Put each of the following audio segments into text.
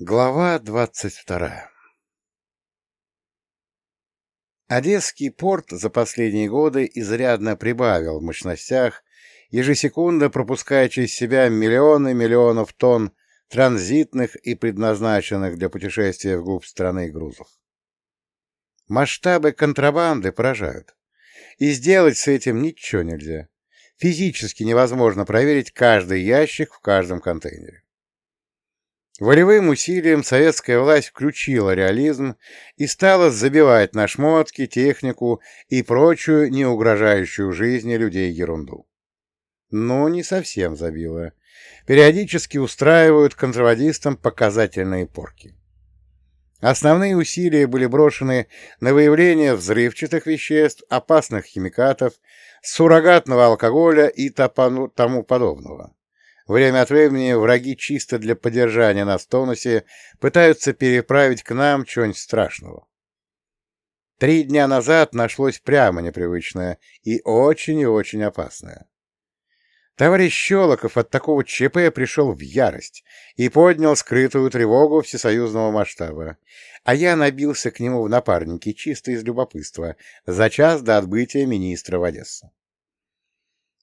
Глава двадцать вторая Одесский порт за последние годы изрядно прибавил в мощностях, ежесекундно пропуская через себя миллионы миллионов тонн транзитных и предназначенных для путешествия вглубь страны грузов. Масштабы контрабанды поражают. И сделать с этим ничего нельзя. Физически невозможно проверить каждый ящик в каждом контейнере. Волевым усилием советская власть включила реализм и стала забивать на шмотки, технику и прочую неугрожающую жизни людей ерунду. Но не совсем забила. Периодически устраивают контрабандистам показательные порки. Основные усилия были брошены на выявление взрывчатых веществ, опасных химикатов, суррогатного алкоголя и тому подобного. Время от времени враги чисто для поддержания нас в тонусе пытаются переправить к нам что-нибудь страшного. Три дня назад нашлось прямо непривычное и очень и очень опасное. Товарищ Щелоков от такого ЧП пришел в ярость и поднял скрытую тревогу всесоюзного масштаба, а я набился к нему в напарники чисто из любопытства за час до отбытия министра в Одессу.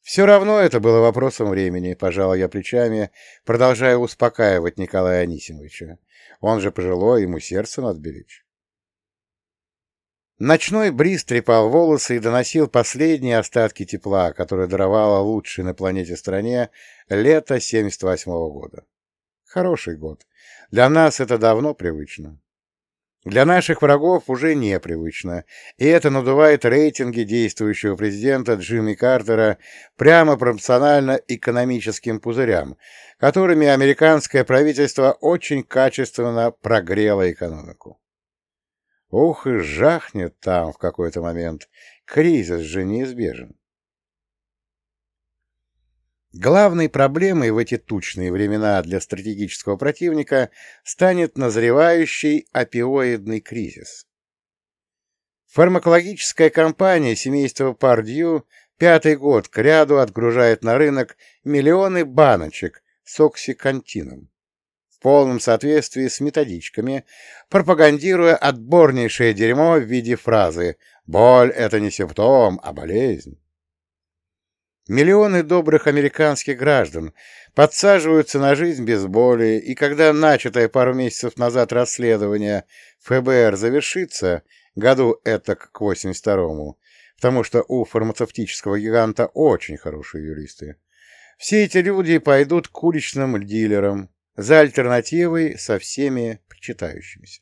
Все равно это было вопросом времени, пожал я плечами, продолжая успокаивать Николая Анисимовича. Он же пожилой, ему сердце надо беречь. Ночной бриз трепал волосы и доносил последние остатки тепла, которое даровало лучшей на планете стране лето 78 -го года. Хороший год. Для нас это давно привычно. Для наших врагов уже непривычно, и это надувает рейтинги действующего президента Джимми Картера прямо пропорционально экономическим пузырям, которыми американское правительство очень качественно прогрело экономику. Ух, и жахнет там в какой-то момент. Кризис же неизбежен. Главной проблемой в эти тучные времена для стратегического противника станет назревающий опиоидный кризис. Фармакологическая компания семейства Пардью пятый год к ряду отгружает на рынок миллионы баночек с оксикантином в полном соответствии с методичками, пропагандируя отборнейшее дерьмо в виде фразы «Боль — это не симптом, а болезнь». Миллионы добрых американских граждан подсаживаются на жизнь без боли, и когда начатое пару месяцев назад расследование ФБР завершится, году это к 82-му, потому что у фармацевтического гиганта очень хорошие юристы, все эти люди пойдут к уличным дилерам за альтернативой со всеми причитающимися.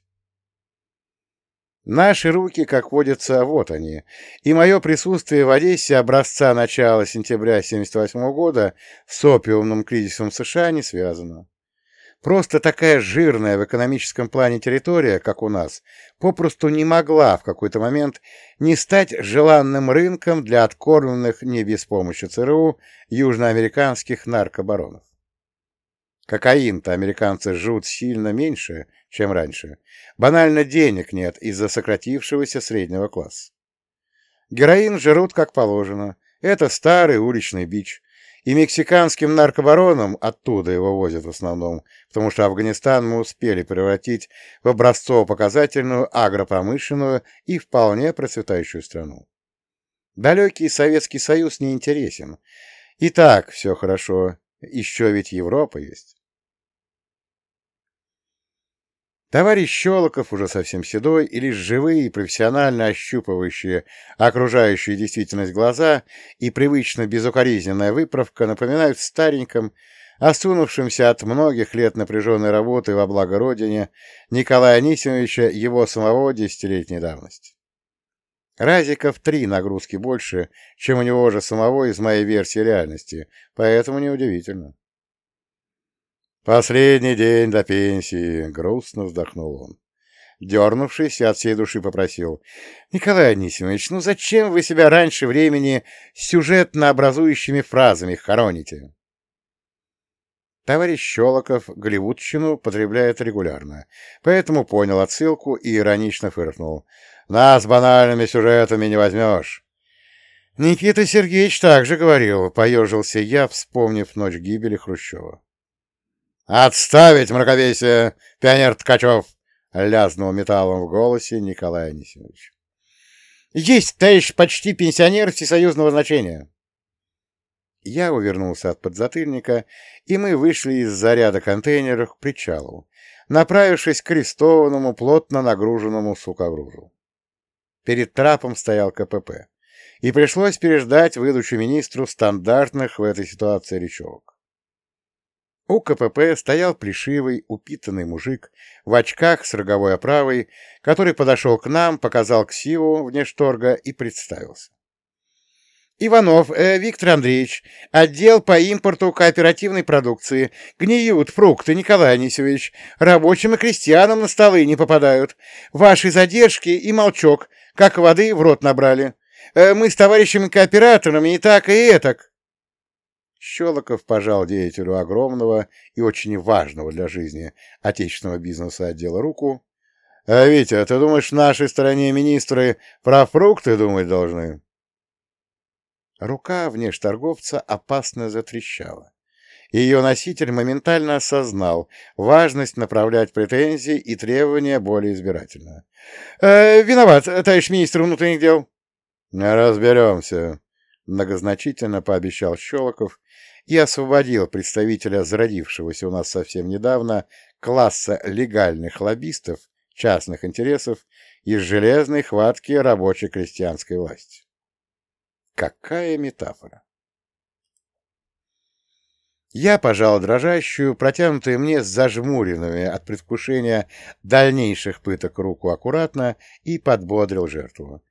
Наши руки, как водится, вот они, и мое присутствие в Одессе образца начала сентября 1978 года с опиумным кризисом США не связано. Просто такая жирная в экономическом плане территория, как у нас, попросту не могла в какой-то момент не стать желанным рынком для откормленных не без помощи ЦРУ южноамериканских наркобаронов. Кокаин-то американцы жрут сильно меньше, чем раньше. Банально денег нет из-за сократившегося среднего класса. Героин жрут как положено. Это старый уличный бич. И мексиканским наркобаронам оттуда его возят в основном, потому что Афганистан мы успели превратить в образцово-показательную агропромышленную и вполне процветающую страну. Далекий Советский Союз не интересен. И так все хорошо, еще ведь Европа есть. Товарищ Щелоков, уже совсем седой, и лишь живые, профессионально ощупывающие окружающую действительность глаза и привычно безукоризненная выправка напоминают стареньком, осунувшимся от многих лет напряженной работы во благо Родине Николая Анисимовича его самого десятилетней давности. Разиков три нагрузки больше, чем у него же самого из моей версии реальности, поэтому неудивительно. «Последний день до пенсии», — грустно вздохнул он. Дернувшись, от всей души попросил. «Николай Анисимович, ну зачем вы себя раньше времени сюжетно образующими фразами хороните?» Товарищ Щелоков голливудщину потребляет регулярно, поэтому понял отсылку и иронично фыркнул. «Нас банальными сюжетами не возьмешь». «Никита Сергеевич также говорил», — поежился я, вспомнив ночь гибели Хрущева. «Отставить мракобесие, пионер Ткачев!» — лязнул металлом в голосе Николай Анисимович. «Есть, товарищ, почти пенсионер всесоюзного значения!» Я увернулся от подзатыльника, и мы вышли из заряда контейнеров к причалу, направившись к крестованному, плотно нагруженному сукогрузу. Перед трапом стоял КПП, и пришлось переждать выдачу министру стандартных в этой ситуации речевок. У КПП стоял плешивый, упитанный мужик в очках с роговой оправой, который подошел к нам, показал ксиву вне шторга и представился. Иванов э, Виктор Андреевич, отдел по импорту кооперативной продукции. Гниют фрукты, Николай Анисевич. Рабочим и крестьянам на столы не попадают. Ваши задержки и молчок, как воды в рот набрали. Э, мы с товарищами-кооператорами и так, и этак. Щелоков пожал деятелю огромного и очень важного для жизни отечественного бизнеса отдела руку. — А, Витя, ты думаешь, в нашей стране министры про фрукты думать должны? Рука внешторговца опасно затрещала. Ее носитель моментально осознал важность направлять претензии и требования более избирательно. «Э, «Виноват, товарищ министр внутренних дел». «Разберемся», — многозначительно пообещал Щелоков и освободил представителя зародившегося у нас совсем недавно класса легальных лоббистов частных интересов из железной хватки рабочей крестьянской власти. Какая метафора! Я пожал дрожащую, протянутую мне с зажмуренными от предвкушения дальнейших пыток руку аккуратно и подбодрил жертву.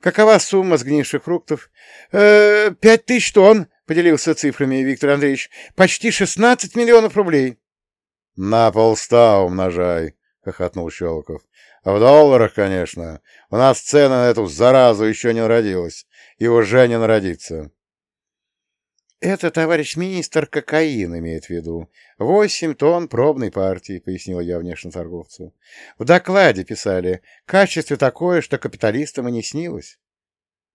«Какова сумма сгнивших фруктов?» «Э, «Пять тысяч тонн», — поделился цифрами Виктор Андреевич. «Почти шестнадцать миллионов рублей». «На полста умножай», — хохотнул Щелоков. «В долларах, конечно. У нас цена на эту заразу еще не народилась и уже не народится. «Это, товарищ министр, кокаин имеет в виду. Восемь тонн пробной партии», — пояснил я внешнеторговцу. «В докладе писали. Качество такое, что капиталистам и не снилось».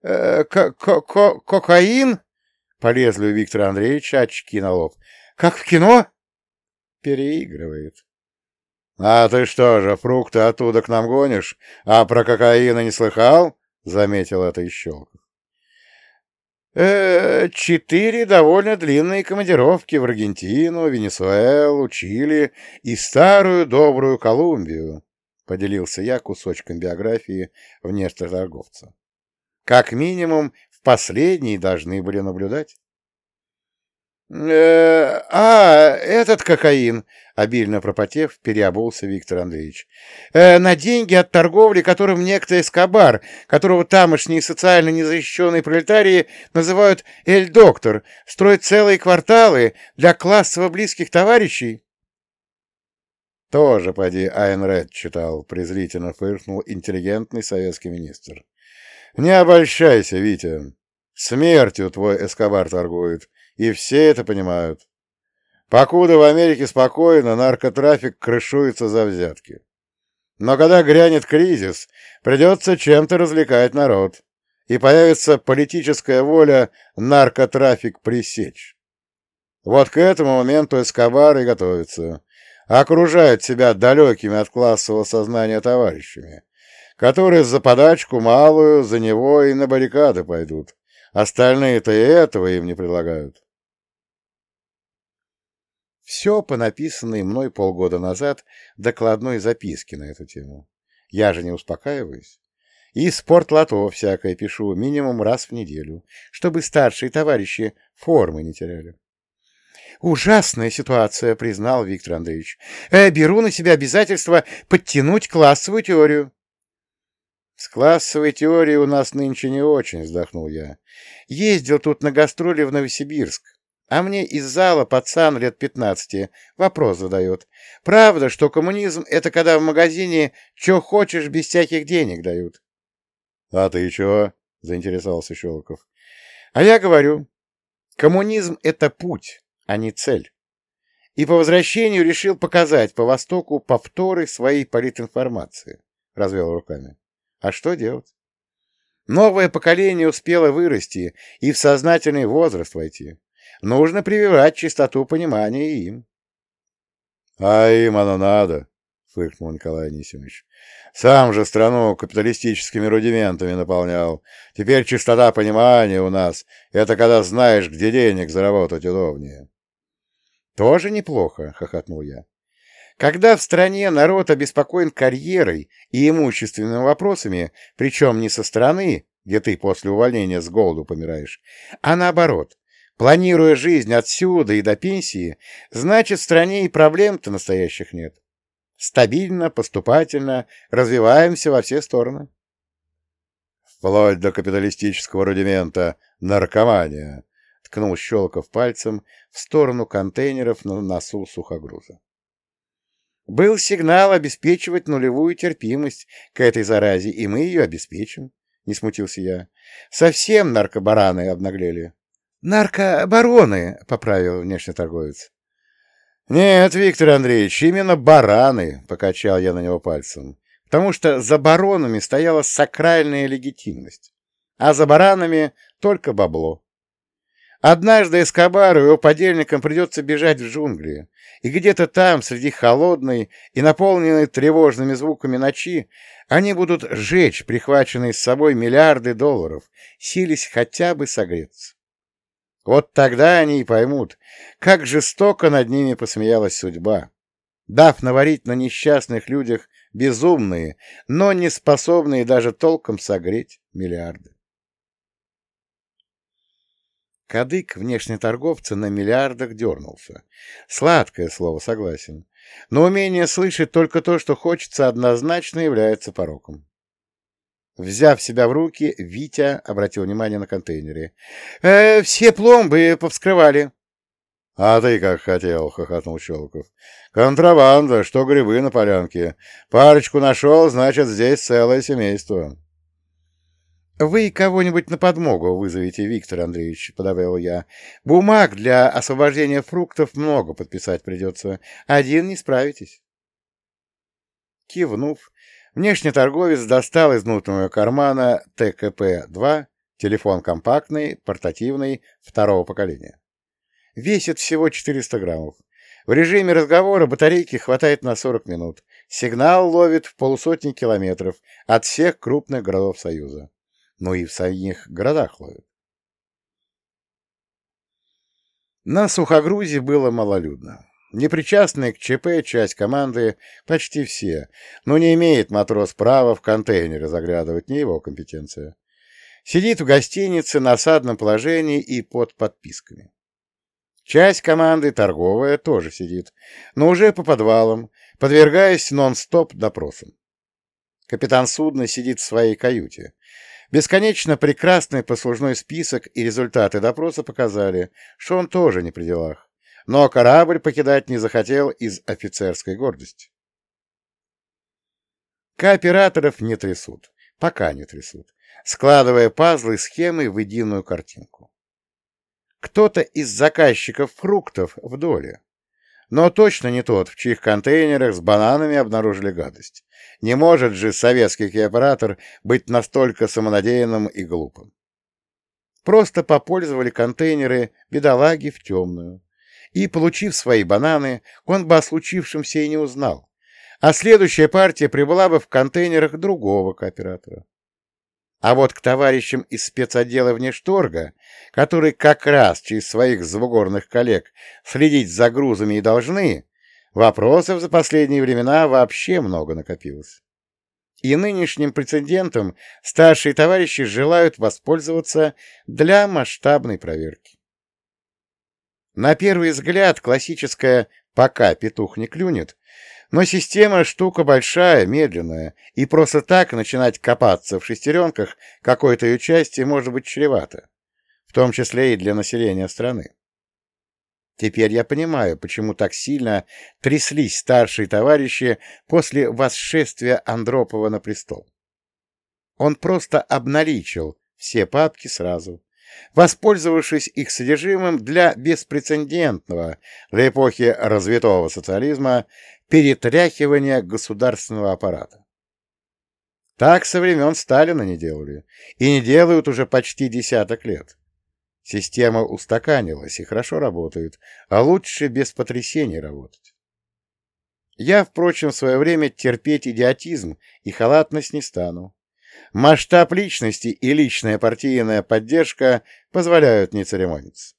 «Э, «Кокаин?» — полезли у Виктора Андреевича очки на лоб. «Как в кино?» «Переигрывает». «А ты что же, фрукты оттуда к нам гонишь? А про кокаин не слыхал?» — заметил это и Щелков. Э, четыре довольно длинные командировки в Аргентину, Венесуэлу, Чили и старую добрую Колумбию, — поделился я кусочком биографии внешторговца. Как минимум, в последней должны были наблюдать. Э, а, этот кокаин, обильно пропотев, переобулся Виктор Андреевич. Э, на деньги от торговли, которым некто Эскобар, которого тамошние социально незащищенные пролетарии называют «эль-доктор», строит целые кварталы для классово близких товарищей. Тоже, поди, Айн Ред читал, презрительно фыркнул интеллигентный советский министр. Не обольщайся, Витя. Смертью твой Эскобар торгует и все это понимают. Покуда в Америке спокойно, наркотрафик крышуется за взятки. Но когда грянет кризис, придется чем-то развлекать народ, и появится политическая воля наркотрафик пресечь. Вот к этому моменту Эскобар и готовится. Окружает себя далекими от классового сознания товарищами, которые за подачку малую за него и на баррикады пойдут. Остальные-то и этого им не предлагают. Все по написанной мной полгода назад докладной записке на эту тему. Я же не успокаиваюсь. И спортлото всякое пишу минимум раз в неделю, чтобы старшие товарищи формы не теряли. «Ужасная ситуация», — признал Виктор Андреевич. «Э, «Беру на себя обязательство подтянуть классовую теорию». «С классовой теорией у нас нынче не очень», — вздохнул я. «Ездил тут на гастроли в Новосибирск. А мне из зала пацан лет пятнадцати вопрос задает. Правда, что коммунизм — это когда в магазине что хочешь без всяких денег дают? — А ты чего? — заинтересовался Щелоков. — А я говорю, коммунизм — это путь, а не цель. И по возвращению решил показать по Востоку повторы своей политинформации. Развел руками. А что делать? Новое поколение успело вырасти и в сознательный возраст войти. Нужно прививать чистоту понимания им. А им оно надо, фыркнул Николай Анисимович. Сам же страну капиталистическими рудиментами наполнял. Теперь чистота понимания у нас — это когда знаешь, где денег заработать удобнее. — Тоже неплохо, — хохотнул я. Когда в стране народ обеспокоен карьерой и имущественными вопросами, причем не со стороны, где ты после увольнения с голоду помираешь, а наоборот, планируя жизнь отсюда и до пенсии, значит, в стране и проблем-то настоящих нет. Стабильно, поступательно, развиваемся во все стороны. Вплоть до капиталистического рудимента наркомания, ткнул Щелков пальцем в сторону контейнеров на носу сухогруза. Был сигнал обеспечивать нулевую терпимость к этой заразе, и мы ее обеспечим, — не смутился я. Совсем наркобараны обнаглели. — Наркобароны, — поправил внешний торговец. — Нет, Виктор Андреевич, именно бараны, — покачал я на него пальцем, потому что за баронами стояла сакральная легитимность, а за баранами только бабло. Однажды Эскобару и его подельникам придется бежать в джунгли, и где-то там, среди холодной и наполненной тревожными звуками ночи, они будут сжечь прихваченные с собой миллиарды долларов, сились хотя бы согреться. Вот тогда они и поймут, как жестоко над ними посмеялась судьба, дав наварить на несчастных людях безумные, но не способные даже толком согреть миллиарды. Кадык внешнеторговца на миллиардах дернулся. Сладкое слово, согласен. Но умение слышать только то, что хочется, однозначно является пороком. Взяв себя в руки, Витя обратил внимание на контейнеры. «Э, «Все пломбы повскрывали». «А ты как хотел», — хохотнул Щелков. «Контрабанда, что грибы на полянке. Парочку нашел, значит, здесь целое семейство». «Вы кого-нибудь на подмогу вызовите, Виктор Андреевич», — подавил я. «Бумаг для освобождения фруктов много подписать придется. Один не справитесь». Кивнув, внешний торговец достал из внутреннего кармана ТКП-2, телефон компактный, портативный, второго поколения. Весит всего 400 граммов. В режиме разговора батарейки хватает на 40 минут. Сигнал ловит в полусотни километров от всех крупных городов Союза но и в самих городах ловят. На сухогрузе было малолюдно. Непричастные к ЧП часть команды почти все, но не имеет матрос права в контейнеры заглядывать, не его компетенция. Сидит в гостинице на осадном положении и под подписками. Часть команды торговая тоже сидит, но уже по подвалам, подвергаясь нон-стоп допросам. Капитан судна сидит в своей каюте. Бесконечно прекрасный послужной список и результаты допроса показали, что он тоже не при делах, но корабль покидать не захотел из офицерской гордости. Кооператоров не трясут, пока не трясут, складывая пазлы схемы в единую картинку. Кто-то из заказчиков фруктов в доле, но точно не тот, в чьих контейнерах с бананами обнаружили гадость. Не может же советский кооператор быть настолько самонадеянным и глупым. Просто попользовали контейнеры бедолаги в темную. И, получив свои бананы, он бы о случившемся и не узнал. А следующая партия прибыла бы в контейнерах другого кооператора. А вот к товарищам из спецотдела внешторга, которые как раз через своих звугорных коллег следить за грузами и должны, вопросов за последние времена вообще много накопилось. И нынешним прецедентом старшие товарищи желают воспользоваться для масштабной проверки. На первый взгляд классическая «пока петух не клюнет» Но система штука большая, медленная, и просто так начинать копаться в шестеренках какой-то ее части может быть чревато, в том числе и для населения страны. Теперь я понимаю, почему так сильно тряслись старшие товарищи после восшествия Андропова на престол. Он просто обналичил все папки сразу, воспользовавшись их содержимым для беспрецедентного для эпохи развитого социализма перетряхивания государственного аппарата. Так со времен Сталина не делали, и не делают уже почти десяток лет. Система устаканилась и хорошо работает, а лучше без потрясений работать. Я, впрочем, в свое время терпеть идиотизм и халатность не стану. Масштаб личности и личная партийная поддержка позволяют не церемониться.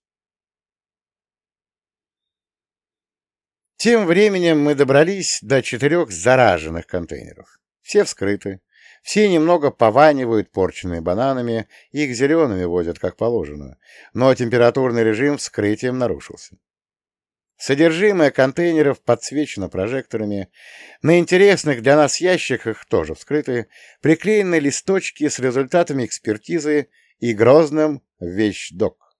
Тем временем мы добрались до четырех зараженных контейнеров. Все вскрыты, все немного пованивают порченными бананами, их зелеными возят как положено, но температурный режим вскрытием нарушился. Содержимое контейнеров подсвечено прожекторами. На интересных для нас ящиках, тоже вскрыты, приклеены листочки с результатами экспертизы и грозным вещдок.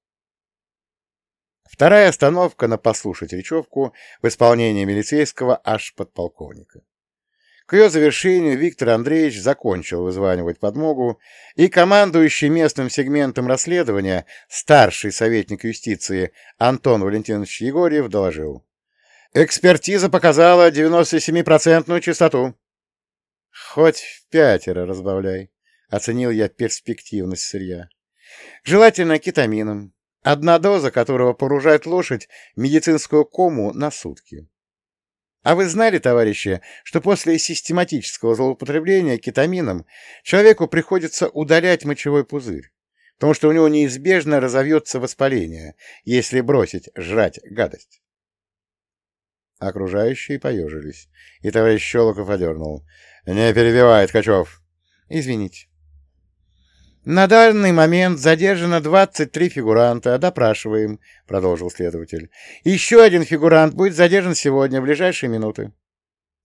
Вторая остановка на послушать речевку в исполнении милицейского аж подполковника. К ее завершению Виктор Андреевич закончил вызванивать подмогу, и командующий местным сегментом расследования, старший советник юстиции Антон Валентинович Егорьев доложил. Экспертиза показала 97-процентную частоту. Хоть в пятеро разбавляй, оценил я перспективность сырья. Желательно кетамином, одна доза которого поружает лошадь медицинскую кому на сутки. А вы знали, товарищи, что после систематического злоупотребления кетамином человеку приходится удалять мочевой пузырь, потому что у него неизбежно разовьется воспаление, если бросить жрать гадость? Окружающие поежились, и товарищ Щелоков одернул. — Не перебивай, Ткачев. — Извините. «На данный момент задержано 23 фигуранта. Допрашиваем», — продолжил следователь. «Еще один фигурант будет задержан сегодня, в ближайшие минуты».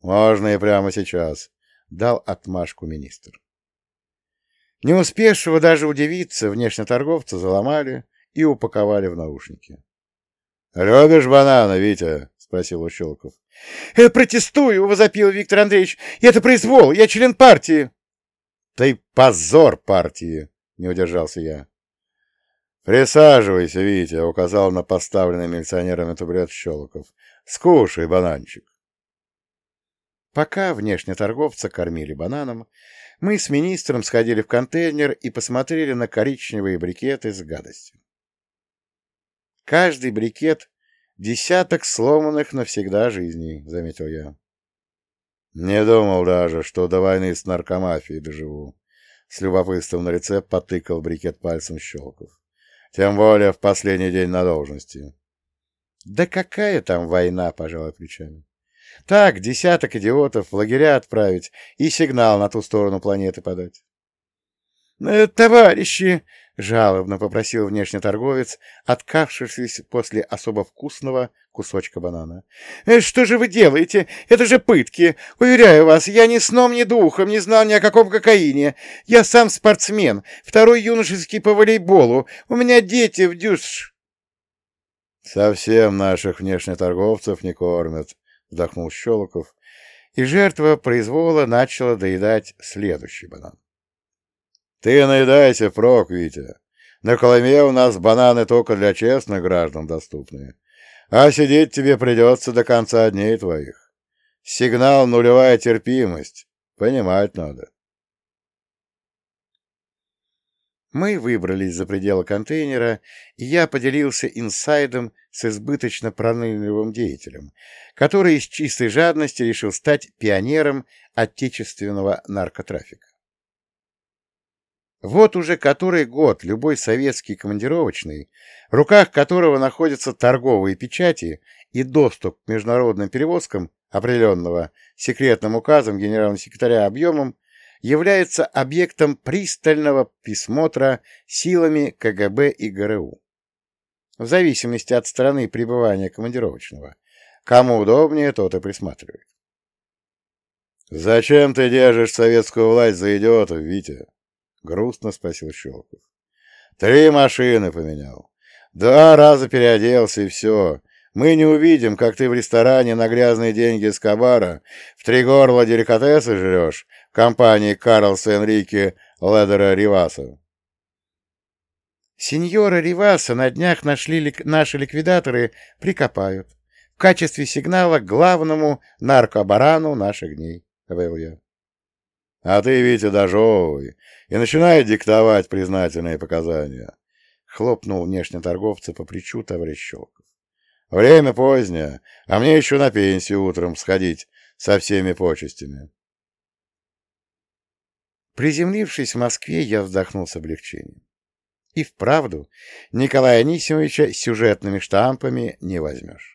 «Можно и прямо сейчас», — дал отмашку министр. Не успевшего даже удивиться, внешнеторговца заломали и упаковали в наушники. «Любишь бананы, Витя?» — спросил Ущелков. «Э, «Протестую!» — возопил Виктор Андреевич. «Это произвол! Я член партии!» «Ты позор партии!» — не удержался я. «Присаживайся, Витя», — указал на поставленный милиционерами табурет Щелоков. «Скушай бананчик». Пока внешне торговца кормили бананом, мы с министром сходили в контейнер и посмотрели на коричневые брикеты с гадостью. Каждый брикет — десяток сломанных навсегда жизней, — заметил я. Не думал даже, что до войны с наркомафией доживу. С любопытством на лице потыкал брикет пальцем Щелков. Тем более в последний день на должности. Да какая там война, пожалуй, плечами. Так, десяток идиотов в лагеря отправить и сигнал на ту сторону планеты подать. «Э, «Товарищи!» — жалобно попросил внешний торговец, откавшись после особо вкусного кусочка банана. «Э, «Что же вы делаете? Это же пытки! Уверяю вас, я ни сном, ни духом не знал ни о каком кокаине. Я сам спортсмен, второй юношеский по волейболу. У меня дети в дюш...» «Совсем наших внешнеторговцев не кормят», — вздохнул Щелоков, и жертва произвола начала доедать следующий банан. Ты наедайся прок, Витя. На Колыме у нас бананы только для честных граждан доступны. А сидеть тебе придется до конца дней твоих. Сигнал нулевая терпимость. Понимать надо. Мы выбрались за пределы контейнера, и я поделился инсайдом с избыточно пронырливым деятелем, который из чистой жадности решил стать пионером отечественного наркотрафика. Вот уже который год любой советский командировочный, в руках которого находятся торговые печати и доступ к международным перевозкам определенного секретным указом генерального секретаря объемом, является объектом пристального присмотра силами КГБ и ГРУ. В зависимости от страны пребывания командировочного. Кому удобнее, тот и присматривает. «Зачем ты держишь советскую власть за идиотов, Витя?» Грустно спросил Щелков. Три машины поменял. Два раза переоделся, и все. Мы не увидим, как ты в ресторане на грязные деньги с Кабара в три горла деликатесы жрешь в компании Карлса Энрике Ледера Риваса. Сеньора Риваса на днях нашли лик... наши ликвидаторы, прикопают. В качестве сигнала главному наркобарану наших дней, — говорил я. А ты, Витя, дожевывай и начинай диктовать признательные показания. Хлопнул внешне торговца по плечу товарищ Щелков. Время позднее, а мне еще на пенсию утром сходить Со всеми почестями. Приземлившись в Москве, я вздохнул с облегчением. И вправду, Николая Анисимовича сюжетными штампами не возьмешь.